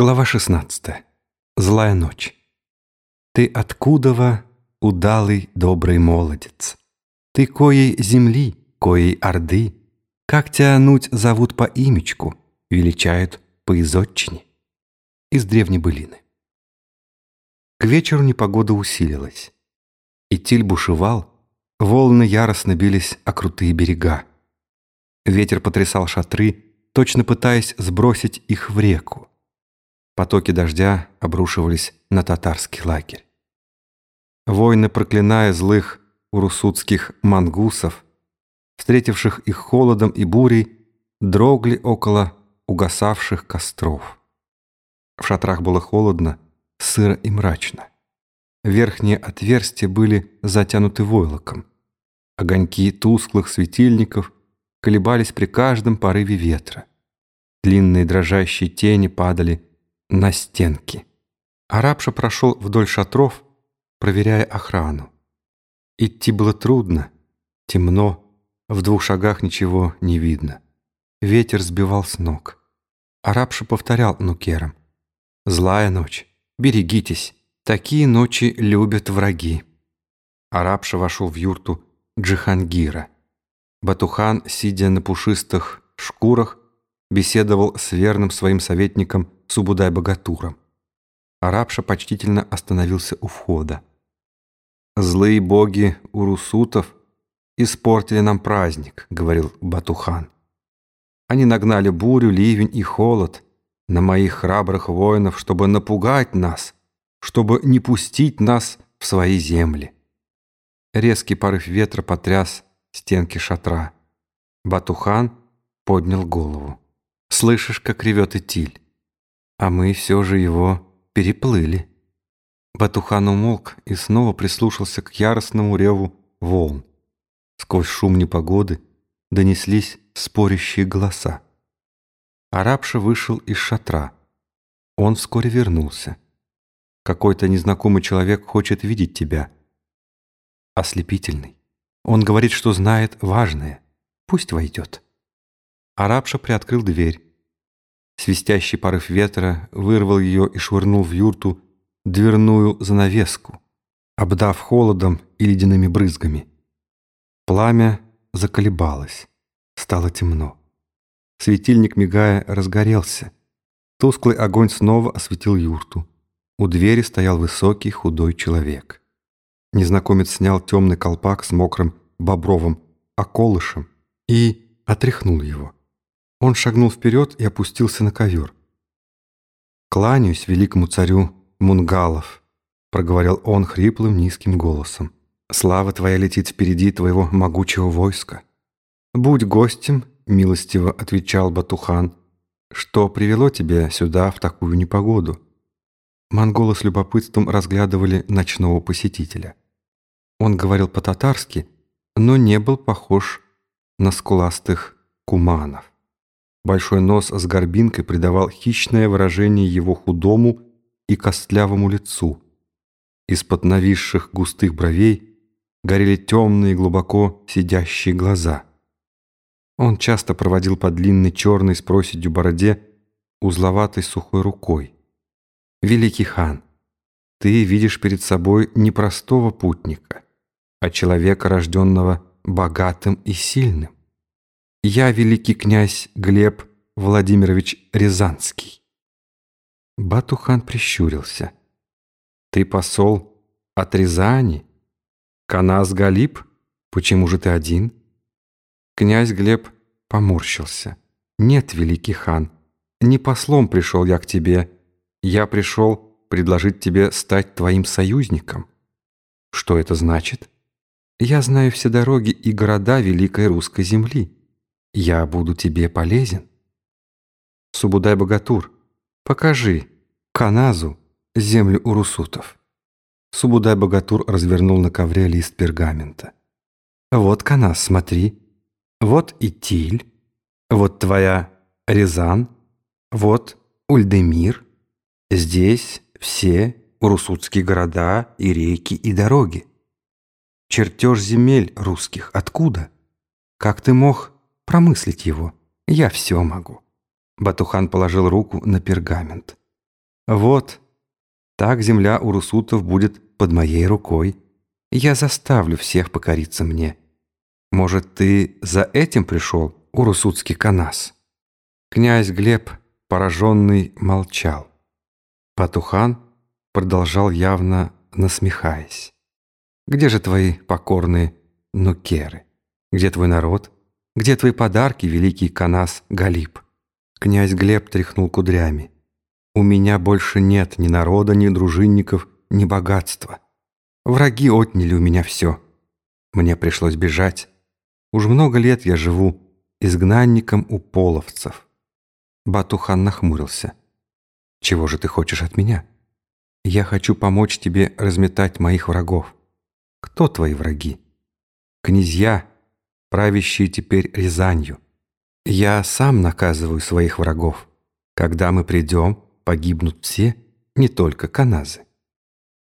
Глава 16. Злая ночь. Ты откудова, удалый добрый молодец? Ты коей земли, коей орды? Как тянуть зовут по имечку, величают по изотчине? Из древней былины. К вечеру непогода усилилась. И тиль бушевал, волны яростно бились о крутые берега. Ветер потрясал шатры, точно пытаясь сбросить их в реку. Потоки дождя обрушивались на татарский лагерь. Воины, проклиная злых урусутских мангусов, встретивших их холодом и бурей, дрогли около угасавших костров. В шатрах было холодно, сыро и мрачно. Верхние отверстия были затянуты войлоком. Огоньки тусклых светильников колебались при каждом порыве ветра. Длинные дрожащие тени падали на стенки. Арабша прошел вдоль шатров, проверяя охрану. Идти было трудно, темно, в двух шагах ничего не видно. Ветер сбивал с ног. Арабша повторял нукерам. «Злая ночь, берегитесь, такие ночи любят враги». Арабша вошел в юрту Джихангира. Батухан, сидя на пушистых шкурах, беседовал с верным своим советником Субудай-богатуром. Арабша почтительно остановился у входа. «Злые боги урусутов испортили нам праздник», — говорил Батухан. «Они нагнали бурю, ливень и холод на моих храбрых воинов, чтобы напугать нас, чтобы не пустить нас в свои земли». Резкий порыв ветра потряс стенки шатра. Батухан поднял голову. «Слышишь, как ревет Итиль? А мы все же его переплыли. Батухан умолк и снова прислушался к яростному реву волн. Сквозь шум непогоды донеслись спорящие голоса. Арабша вышел из шатра. Он вскоре вернулся. Какой-то незнакомый человек хочет видеть тебя. Ослепительный. Он говорит, что знает важное. Пусть войдет. Арабша приоткрыл дверь. Свистящий порыв ветра вырвал ее и швырнул в юрту дверную занавеску, обдав холодом и ледяными брызгами. Пламя заколебалось, стало темно. Светильник, мигая, разгорелся. Тусклый огонь снова осветил юрту. У двери стоял высокий худой человек. Незнакомец снял темный колпак с мокрым бобровым околышем и отряхнул его. Он шагнул вперед и опустился на ковер. «Кланяюсь великому царю Мунгалов», — проговорил он хриплым низким голосом. «Слава твоя летит впереди твоего могучего войска». «Будь гостем», — милостиво отвечал Батухан. «Что привело тебя сюда в такую непогоду?» Монголы с любопытством разглядывали ночного посетителя. Он говорил по-татарски, но не был похож на скуластых куманов. Большой нос с горбинкой придавал хищное выражение его худому и костлявому лицу. Из-под нависших густых бровей горели темные глубоко сидящие глаза. Он часто проводил по длинной черной с проседью бороде узловатой сухой рукой. «Великий хан, ты видишь перед собой не простого путника, а человека, рожденного богатым и сильным. Я великий князь Глеб Владимирович Рязанский. Батухан прищурился. Ты посол от Рязани? Канас Галиб? Почему же ты один? Князь Глеб поморщился. Нет, великий хан, не послом пришел я к тебе. Я пришел предложить тебе стать твоим союзником. Что это значит? Я знаю все дороги и города великой русской земли. Я буду тебе полезен. Субудай-богатур, покажи Каназу землю урусутов. Субудай-богатур развернул на ковре лист пергамента. Вот Каназ, смотри. Вот Итиль. Вот твоя Рязан. Вот Ульдемир. Здесь все урусутские города и реки и дороги. Чертеж земель русских откуда? Как ты мог промыслить его. Я все могу». Батухан положил руку на пергамент. Вот, так земля у русутов будет под моей рукой. Я заставлю всех покориться мне. Может, ты за этим пришел, урусутский канас?» Князь Глеб, пораженный, молчал. Патухан продолжал явно насмехаясь. «Где же твои покорные нукеры? Где твой народ? Где твои подарки, великий канас Галиб?» Князь Глеб тряхнул кудрями. «У меня больше нет ни народа, ни дружинников, ни богатства. Враги отняли у меня все. Мне пришлось бежать. Уж много лет я живу изгнанником у половцев». Батухан нахмурился. «Чего же ты хочешь от меня?» «Я хочу помочь тебе разметать моих врагов. Кто твои враги?» «Князья, правящие теперь Рязанью». Я сам наказываю своих врагов. Когда мы придем, погибнут все, не только каназы.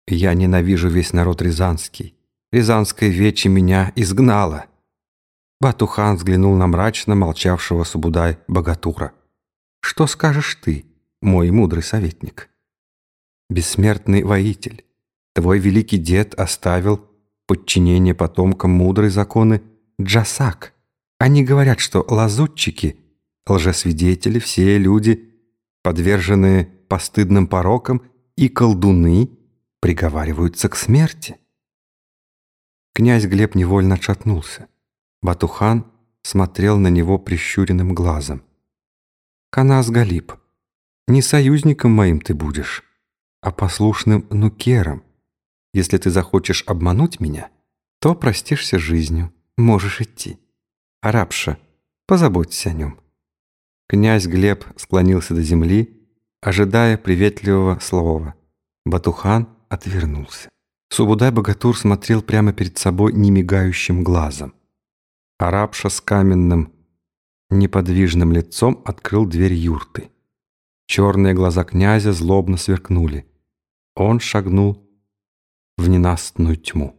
Я ненавижу весь народ рязанский. Рязанская вече меня изгнала. Батухан взглянул на мрачно молчавшего Субудай Богатура. «Что скажешь ты, мой мудрый советник?» «Бессмертный воитель, твой великий дед оставил подчинение потомкам мудрой законы Джасак — они говорят, что лазутчики, лжесвидетели, все люди, подверженные постыдным порокам, и колдуны приговариваются к смерти. Князь Глеб невольно отшатнулся. Батухан смотрел на него прищуренным глазом. «Канас Галиб, не союзником моим ты будешь, а послушным нукером. Если ты захочешь обмануть меня, то простишься жизнью, можешь идти». Арабша, позаботься о нем». Князь Глеб склонился до земли, ожидая приветливого слова. Батухан отвернулся. Субудай-богатур смотрел прямо перед собой немигающим глазом. Арабша с каменным, неподвижным лицом открыл дверь юрты. Черные глаза князя злобно сверкнули. Он шагнул в ненастную тьму.